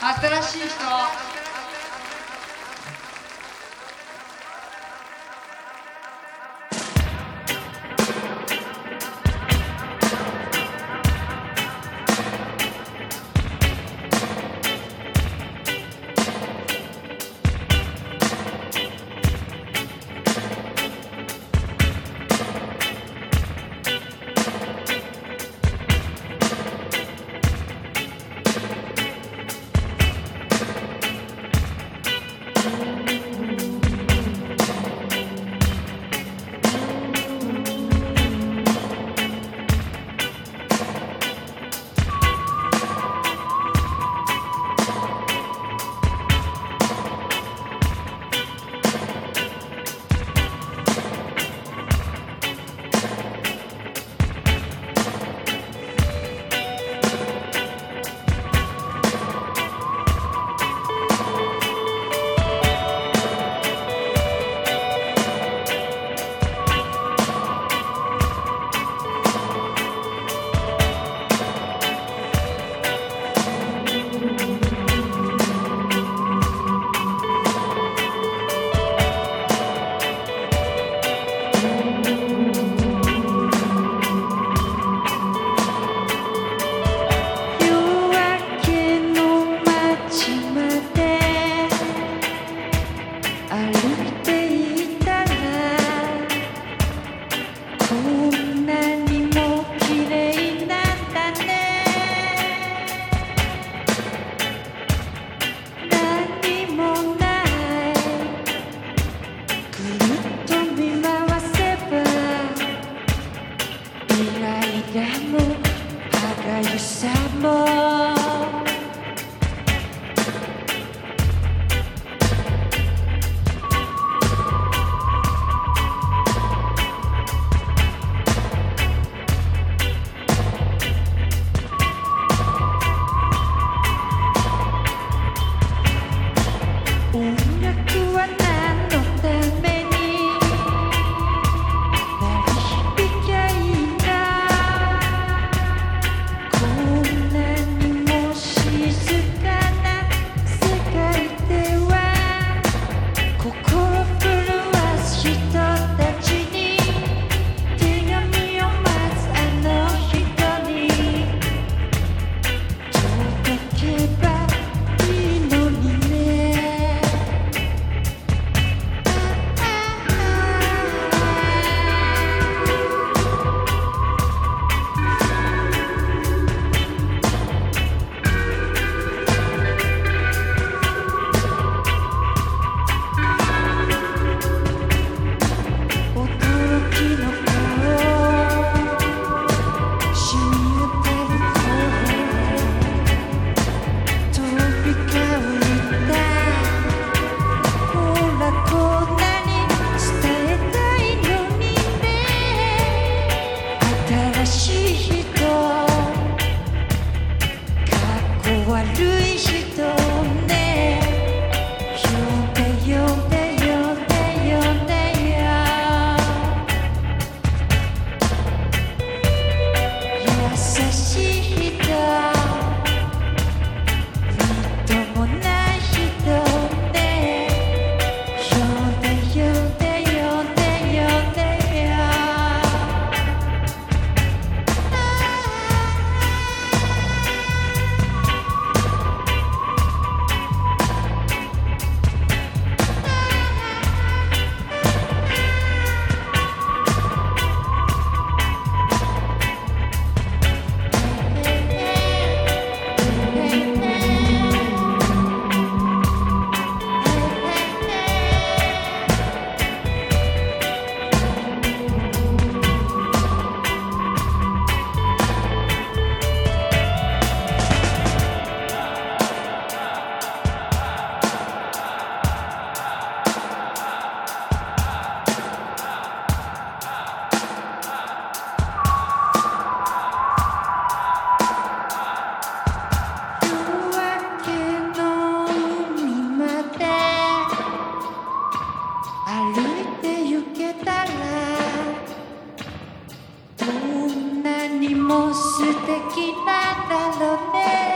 新しい人。But você se にも素敵なんだろうね